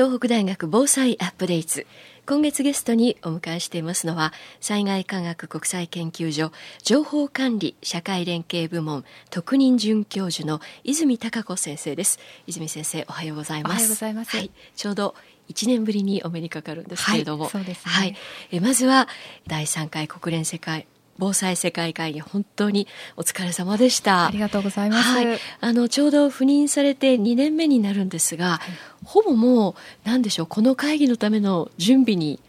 東北大学防災アップデート。今月ゲストにお迎えしていますのは災害科学国際研究所情報管理社会連携部門特任准教授の泉孝子先生です。泉先生おはようございます。おはようございます、はい、ちょうど1年ぶりにお目にかかるんですけれども、はい、ね、はい、えまずは第3回国連世界防災世界会議本当にお疲れ様でした。ありがとうございます、はい、あのちょうど赴任されて2年目になるんですが、はい、ほぼもう何でしょうこの会議のための準備に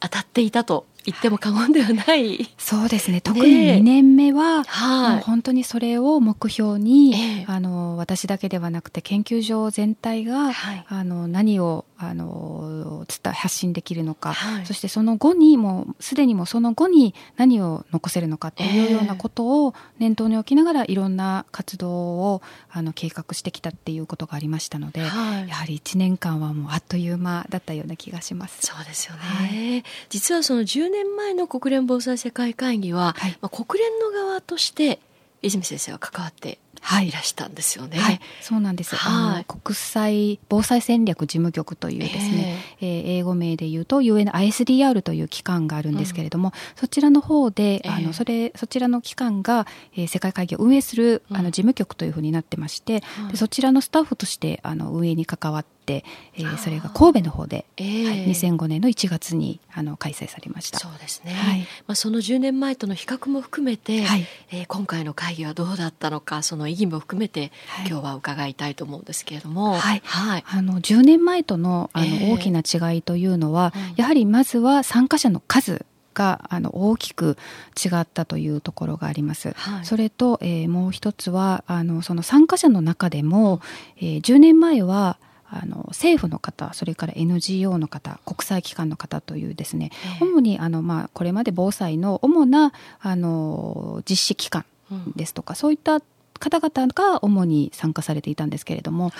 当たっていたと言っても過言ではない。そうですね。特に2年目は、はい、本当にそれを目標に、えー、あの私だけではなくて研究所全体が、はい、あの何をあの伝発信できるのか、はい、そしてその後にもうすでにもその後に何を残せるのかというようなことを念頭に置きながらいろんな活動をあの計画してきたっていうことがありましたので、はい、やはり1年間はもうあっという間だったような気がします。そうですよね、実はその10年前の国連防災世界会議は、まあ、国連の側として泉先生は関わっていらしたんですよね。はい、そうなんです。はい、国際防災戦略事務局というですね、えー、えー、英語名で言うと UNISDR という機関があるんですけれども、うん、そちらの方で、あのそれそちらの機関が、えー、世界会議を運営するあの事務局というふうになってまして、うん、でそちらのスタッフとしてあの運営に関わって、えー、それが神戸の方で、えーはい、2005年の1月にあの開催されました。そうですね、はい、まあ、その10年前との比較も含めて、はい、えー、今回の会議はどうだったのかその意義も含めて、今日は伺いたいと思うんですけれども、はい。はい、あの10年前とのあの大きな違いというのは、えー、やはりまずは参加者の数があの大きく違ったというところがあります。はい、それと、えー、もう一つはあのその参加者の中でも、えー、10年前はあの政府の方それから NGO の方国際機関の方というですね、えー、主にあの、まあ、これまで防災の主なあの実施機関ですとか、うん、そういった方々が主に参加されていたんですけれども、うん、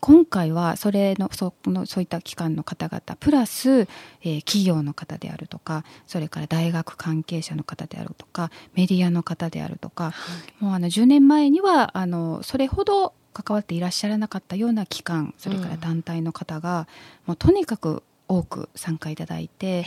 今回はそれのそのそういった機関の方々プラス、えー、企業の方であるとかそれから大学関係者の方であるとかメディアの方であるとか、もうあの10年前にはあのそれほど関わっていらっしゃらなかったような機関それから団体の方が、もうとにかく多く参加いただいて、え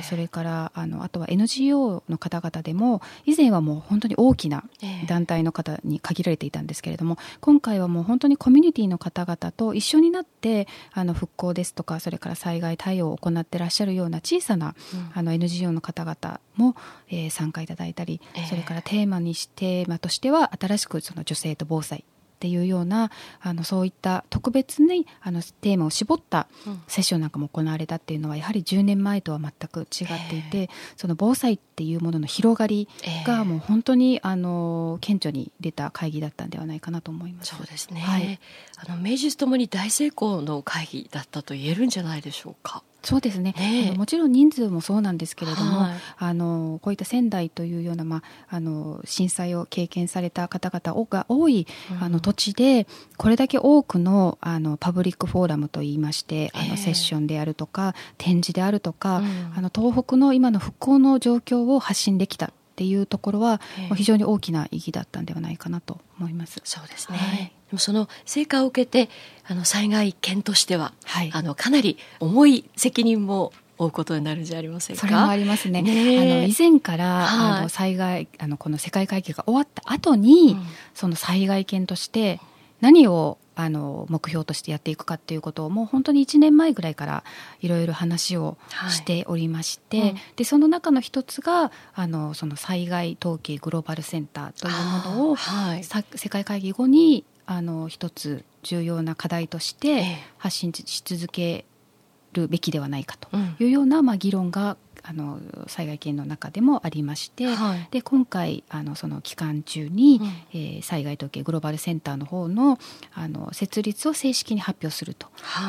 ー、それからあのあとは NGO の方々でも以前はもう本当に大きな団体の方に限られていたんですけれども今回はもう本当にコミュニティの方々と一緒になってあの復興ですとかそれから災害対応を行ってらっしゃるような小さな、うん、あの NGO の方々も、えー、参加いただいたり、それからテーマにしテーマとしては新しくその女性と防災っていうようなあのそういった特別にあのテーマを絞ったセッションなんかも行われたっていうのはやはり10年前とは全く違っていて、えー、その防災っていうものの広がりがもう本当にあの顕著に出た会議だったんではないかなと思います。そうですね、はい、あの名実ともに大成功の会議だったと言えるんじゃないでしょうか。そうですね、えー、もちろん人数もそうなんですけれども、はい、あのこういった仙台というような、まあ、あの震災を経験された方々が多い、うん、あの土地でこれだけ多くのあのパブリックフォーラムといいまして、あのセッションであるとか展示であるとか、うん、あの東北の今の復興の状況を発信できたっていうところは、非常に大きな意義だったんではないかなと思います。そうですね、はい。でもその成果を受けてあの災害犬としては、はい、あのかなり重い責任も負うことになるんじゃありませんか？それもありますね。ねあの以前から、はい、あの災害あのこの世界会議が終わった後に、うん、その災害犬として何をあの目標としてやっていくかっていうことをもう本当に1年前ぐらいからいろいろ話をしておりまして、はいうん、でその中の一つがあのその災害統計グローバルセンターというものを、はい、世界会議後にあの一つ重要な課題として発信し続けるべきではないかというような、まあ、議論があの災害研の中でもありまして、はい、で今回あのその期間中に、うん、えー、災害統計グローバルセンターの方のあの設立を正式に発表すると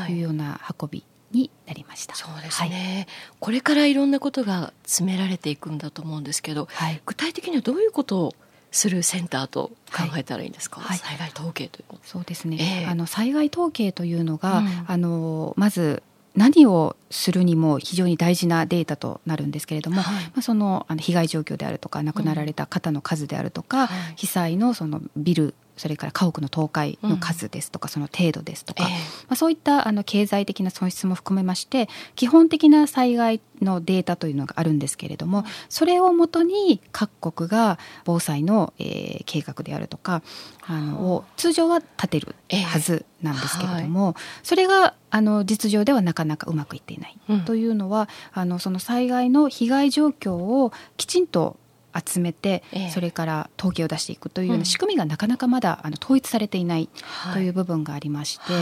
いうような運びになりました、はい、そうですね、はい、これからいろんなことが詰められていくんだと思うんですけど、具体的にはどういうことをするセンターと考えたらいいんですか、はい、災害統計というそうですね、えー、あの災害統計というのが、うん、あのまず何をするにも非常に大事なデータとなるんですけれども、はい、まあ、そのあの被害状況であるとか亡くなられた方の数であるとか、うん被災のそのビルそれから家屋の倒壊の数ですとか、うん、その程度ですとか、えー、まあ、そういったあの経済的な損失も含めまして基本的な災害のデータというのがあるんですけれどもそれをもとに各国が防災の、えー、計画であるとかあのを通常は立てるはずなんですけれども、えーはい、それがあの実情ではなかなかうまくいっていない、うん、というのはあのその災害の被害状況をきちんと集めて、えそれから統計を出していくというような仕組みがなかなかまだあの統一されていないという部分がありまして、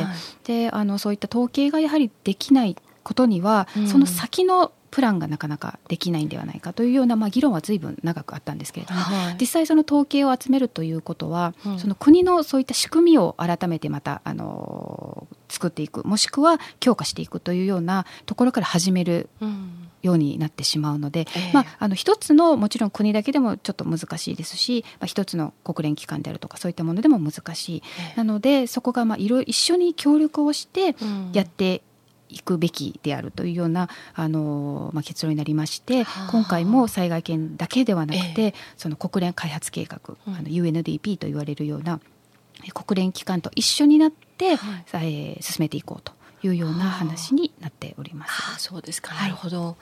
であのそういった統計がやはりできないことには、うん、その先のプランがなかなかできないんではないかというような、まあ、議論は随分長くあったんですけれども、はい、実際その統計を集めるということは、うん、その国のそういった仕組みを改めてまたあの作っていくもしくは強化していくというようなところから始める。ようになってしまうので、えー、まあ、あの一つのもちろん国だけでもちょっと難しいですし、まあ、一つの国連機関であるとかそういったものでも難しい、えー、なのでそこがまあいろ一緒に協力をしてやっていくべきであるというようなあの、まあ、結論になりまして、今回も災害権だけではなくて、えその国連開発計画、うん、あの UNDP と言われるような国連機関と一緒になって、はい、えー、進めていこうというような話になっております。あそうですか、なるほど。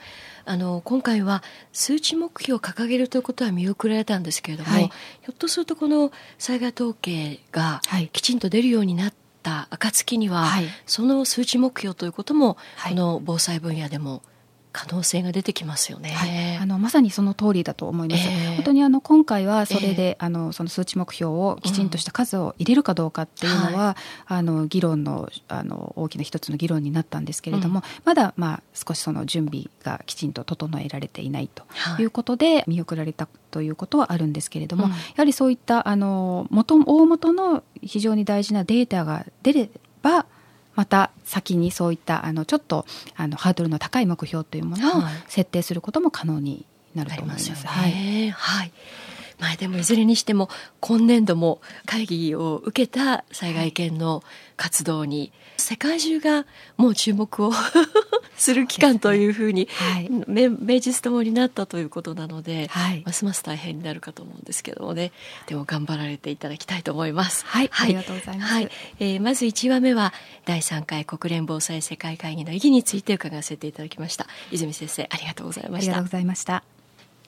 あの今回は数値目標を掲げるということは見送られたんですけれども、はい、ひょっとするとこの災害統計がきちんと出るようになった暁には、はい、その数値目標ということも、この防災分野でも可能性が出てきますよね、はい、あのまさにその通りだと思います、えー、本当にあの今回はそれで、えー、あのその数値目標をきちんとした数を入れるかどうかっていうのは、うん。はい、あの議論のあの大きな一つの議論になったんですけれども、うん、まだ、まあ、少しその準備がきちんと整えられていないということで、見送られたということはあるんですけれども、うん、やはりそういったあの元大元の非常に大事なデータが出ればまた先にそういったあのちょっとあのハードルの高い目標というものを設定することも可能になると思います。はい、はい、はいまあ、でもいずれにしても今年度も会議を受けた災害犬の活動に世界中がもう注目を する期間というふうに、はい、名実ともになったということなので、はい、ますます大変になるかと思うんですけどもね。でも頑張られていただきたいと思います。はい、はい、ありがとうございます、はい。えー、まず1話目は第3回国連防災世界会議の意義について伺わせていただきました。泉先生ありがとうございました。ありがとうございました。